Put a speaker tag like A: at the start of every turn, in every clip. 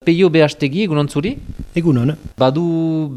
A: Peio behastegi, egunon zuri?
B: Egunon.
A: Badu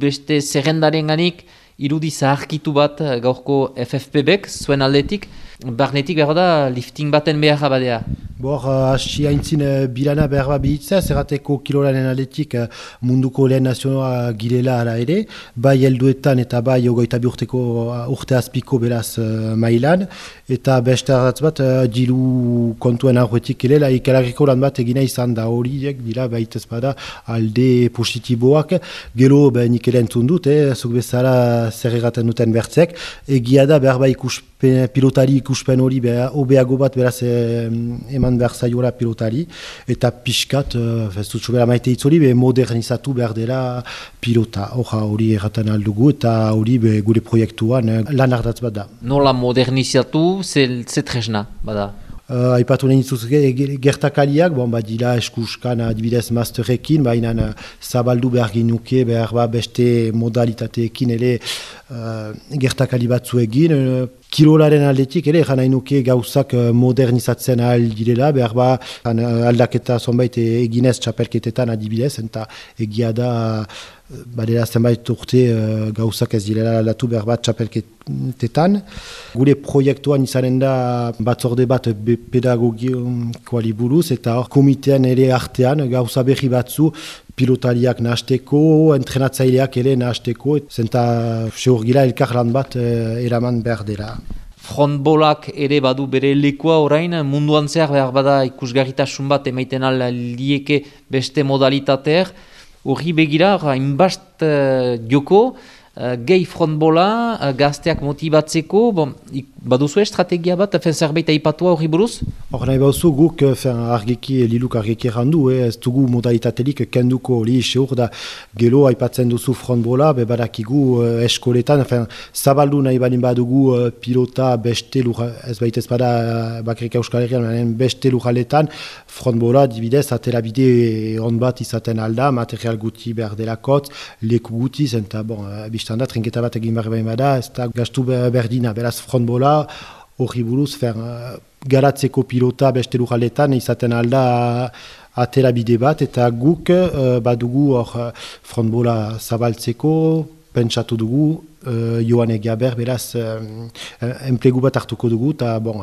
A: beste zerrendaren ganik, irudi zaharkitu bat gaurko FFP-bek, zuen aldetik, barnetik behar da lifting baten behar abadea.
B: Bor, hasi haintzin uh, bilana behar bat bihitza, zerrateko kilolaren aldetik uh, munduko lehen nazionoa girela ara ere, bai helduetan eta bai ogoita bi urteko uh, urte azpiko beraz uh, mailan, eta beste arratz bat, uh, diru kontuen aurretik elela, ikalarriko lan bat egina izan da. Horiek, dira baitez bada alde positiboak, gero ben nik elentzun dut, eh, zuk bezala zer egaten duten bertzek, egia da behar bai ikuspen, pilotari ikuspen hori obeago bat beraz eh, eman behar zaiola pilotari, eta pixkat, uh, ez dut sobera maite itzori, be modernizatu behar dela pilota. Hora hori erratan aldugu eta hori gure proiektuan uh, lan ardatz bat da.
A: Nola modernizatu, ze tresna, bada?
B: Uh, aipatu nahi zuz gertakaliak, bon, badila eskuskan adibidez masterrekin, baina uh, zabaldu behar ginuke, behar ba beste modalitateekin ere uh, gertakali batzu egin. Uh, Kilolaren aldetik ere, jana inuke gauzak modernizatzen ahal direla, behar ba aldaketa zonbait eginez txapelketetan adibidez, eta egia da badera zenbait urte uh, gauzak ez direla aldatu behar bat txapelketetan. Gure proiektuan izanen da batzorde bat pedagogikoari buruz eta hor komitean ere artean gauza berri batzu pilotariak nahasteko, entrenatzaileak ere nahasteko, zenta seur gira elkar lan bat uh, eraman behar dela.
A: Frontbolak ere badu bere lekua orain, munduan zehar behar bada ikusgarritasun bat emaiten ala lieke beste modalitateak, Horri begira, hainbast uh, joko, uh, gehi frontbola, uh, gazteak motibatzeko, bon, Baduzu estrategia bat, fen zerbait aipatua hori buruz?
B: Hor nahi bauzu guk, fen argiki, liluk argiki errandu, eh, ez dugu modalitatelik kenduko hori iseur da gelo aipatzen duzu frontbola, be badakigu eh, eskoletan, fen zabaldu nahi balin badugu eh, pilota beste lura, ez baita ez bada eh, bakrik euskal herrian, beste luraletan, frontbola dibidez, atela bide on bat izaten alda, material guti behar delakot, leku guti, zenta, bon, eh, biztanda, trinketa bat egin behar bada, ez da gastu berdina, beraz frontbola, hori buruz, fer, uh, garatzeko pilota beste lujaletan izaten alda atera bide bat, eta guk uh, badugu hor uh, frontbola zabaltzeko, pentsatu dugu, uh, joan egiaber, beraz, uh, enplegu bat hartuko dugu, eta bon,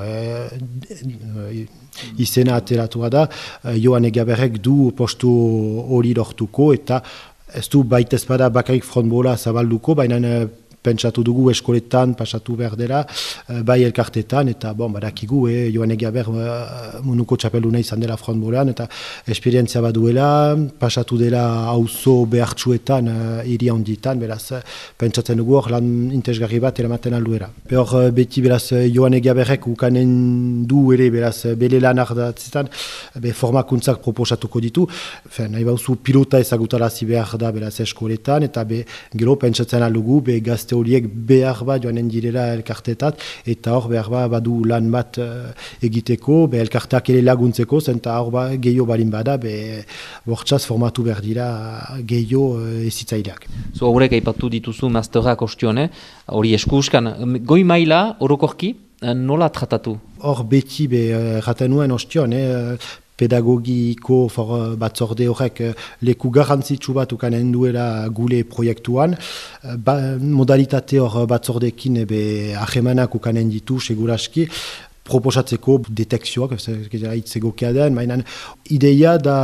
B: izena ateratu da, uh, joan egiaberrek du postu hori lortuko, eta ez du baitez bada bakarik frontbola zabalduko, baina pentsatu dugu eskoletan, pasatu behar dela, uh, bai elkartetan, eta bon, badakigu, eh, joan egia behar eh, munuko txapeluna izan dela frontbolean, eta esperientzia bat duela, pasatu dela auzo behartsuetan, uh, iri handitan, beraz, pentsatzen dugu hor lan intezgarri bat eramaten alduera. Uh, beti beraz, joan egia beharrek ukanen du ere, beraz, bele lan ardatzetan, be formakuntzak proposatuko ditu, Fen, nahi bauzu pilota ezagutarazi behar da, beraz, eskoletan, eta be, gero pentsatzen aldugu, be gazte gazte horiek behar bat joanen direla elkartetat, eta hor behar bat badu lan bat uh, egiteko, be elkarteak ere laguntzeko, zenta hor ba, gehiago balin bada, be bortxaz formatu behar dira gehiago uh, ezitzaileak.
A: Zo horrek aipatu dituzu masterak ostione, hori eskuskan, goi maila orokorki, eh, nola tratatu?
B: Hor beti be erraten nuen ostion, eh, pedagogiko for uh, batzorde horrek uh, leku garrantzitsu bat ukanen duela gule proiektuan. Uh, ba, modalitate hor batzordekin ebe ahemanak ukanen ditu seguraski, proposatzeko detekzioak, itzegokea den, mainan ideia da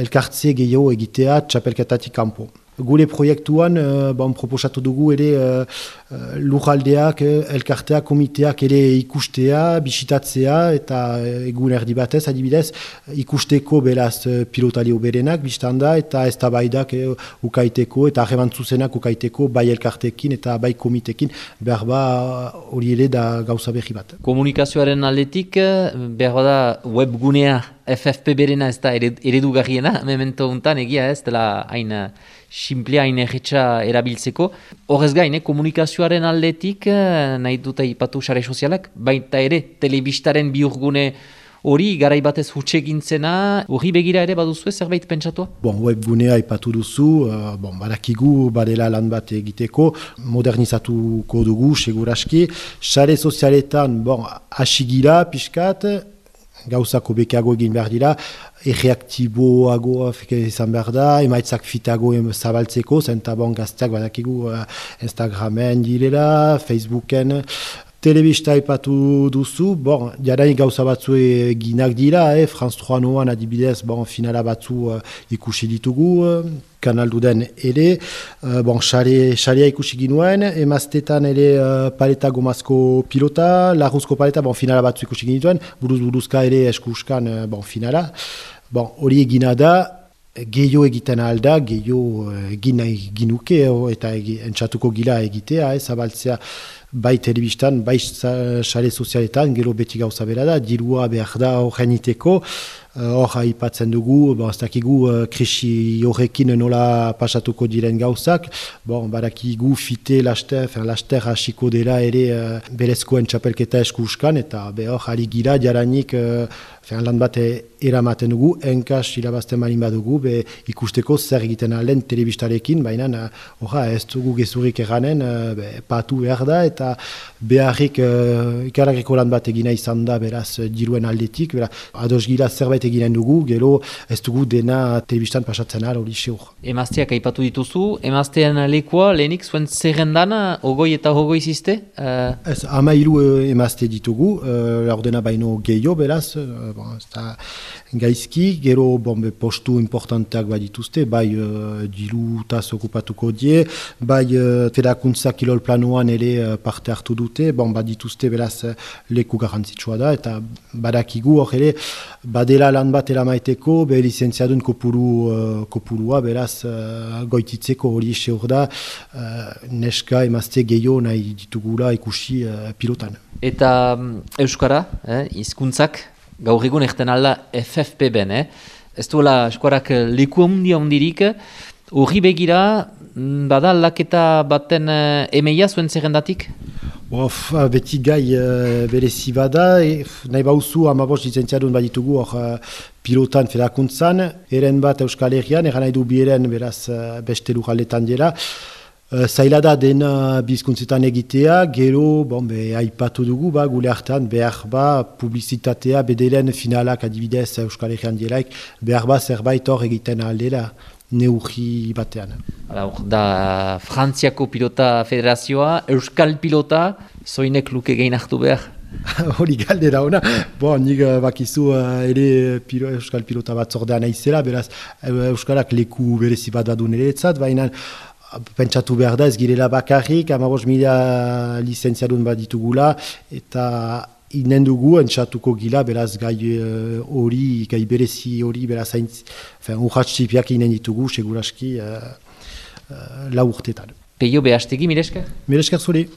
B: elkartze gehiago egitea txapelketatik kanpo. Gure proiektuan, uh, bon, proposatu dugu ere uh, uh, lujaldeak, elkarteak, komiteak ere ikustea, bisitatzea eta egun erdi batez, adibidez, ikusteko beraz pilotali oberenak, biztanda, eta ez da baidak ukaiteko eta arreban zuzenak ukaiteko bai elkartekin eta bai komitekin, behar ba hori ere da gauza behi bat.
A: Komunikazioaren aldetik, behar da webgunea FFP berena ez da eredugarriena, memento untan egia ez, dela hain simplea inerretxa erabiltzeko. Horrez gain, eh, komunikazioaren aldetik, eh, nahi dute ipatu sare sozialak, baita ere, telebistaren biurgune hori, garai batez hutsegintzena, hori begira ere baduzu zerbait pentsatua?
B: Bon, webgunea ipatu duzu, uh, bon, badakigu badela lan bat egiteko, modernizatuko dugu, seguraski. Sare sozialetan, bon, asigira, pixkat, gauzako bekeago egin behar dira, erreaktiboago izan behar da, emaitzak fitago zabaltzeko, zenta bon gazteak badakigu uh, Instagramen direla, Facebooken, Telebista ipatu duzu, bon, jarain gauza batzu eginak dira, eh? Franz 3 noan adibidez, bon, finala batzu uh, ikusi ditugu, uh, kanaldu den ere, uh, bon, xarea xare ikusi ginuen, emaztetan ere uh, paleta gomazko pilota, larruzko paleta, bon, finala batzu ikusi ginituen, buruz-buruzka ere eskuskan, uh, bon, finala. Bon, hori egina da, gehiago egiten alda, gehiago egin nahi ginuke, eta entzatuko gila egitea, eh, zabaltzea, bai telebistan, bai sare sozialetan, gero beti gauza bera da, dirua behar da horren iteko, eh, hor uh, haipatzen dugu, bon, ez dakigu uh, krisi horrekin nola pasatuko diren gauzak, bon, badakigu fite laster, fin, laster hasiko dela ere uh, berezkoen txapelketa eskuskan, eta behor, ari gira, jaranik, uh, lan bat eramaten dugu, enkas irabazten malin badugu, be ikusteko zer egiten alden telebistarekin, baina horra ez dugu gezurik eranen, be, patu behar da, eta beharrik uh, ikarageko lan bat egina izan da, beraz, diruen aldetik, beraz, ados gira zerbait eginen dugu, gero ez dugu dena telebistan pasatzen ara hori seur.
A: Emazteak aipatu dituzu, emaztean lekoa, lehenik zuen zerrendan, ogoi eta ogoi ziste? Uh...
B: Ez, ama hiru emazte ditugu, uh, ordena baino gehiago, beraz, bon, eta gaizki, gero bombe postu importanteak bai dituzte, bai uh, diru taz okupatuko die, bai uh, ferakuntza kilol planoan ere uh, parte hartu dute, bon, bai dituzte beraz leku garantzitsua da, eta badakigu hor ere, badela lan bat eramaiteko, be licentziadun kopuru, uh, kopurua, beraz uh, goititzeko hori ese hor da, uh, neska emazte gehiago nahi ditugula ikusi uh, pilotan.
A: Eta um, Euskara, eh, izkuntzak, gaur egun egten alda FFP ben, eh? Ez duela eskuarak leku ondia ondirik, horri begira, mm, bada aldaketa baten emeia zuen zerrendatik?
B: Of, beti gai uh, berezi bada, e, nahi bauzu amabos licentziadun baditugu hor uh, pilotan ferakuntzan, eren bat Euskal Herrian, eran nahi du bieren beraz uh, beste lujaletan dira, Uh, zaila da dena bizkuntzetan egitea, gero, bon, be, haipatu dugu, ba, gule hartan, behar ba, publizitatea, bedelen finalak adibidez Euskal Herrian dielaik, behar ba, zerbait hor egiten aldela neurri batean.
A: Hala, da, Frantziako pilota federazioa, Euskal pilota, zoinek luke gehin hartu behar?
B: Hori galdera ona, bo, nik uh, bakizu uh, ere pilo, Euskal pilota bat zordean aizela, beraz, Euskalak leku berezi bat badun ere etzat, baina pentsatu behar da ez girela bakarrik, amabos mila licentziadun bat ditugula, eta inen dugu entzatuko gila, beraz gai eh, hori, uh, gai berezi hori, beraz hain, urratxipiak inen ditugu, seguraski, uh, uh, lau urtetan.
A: Peio behastegi, mireskak?
B: Mireskak zuri.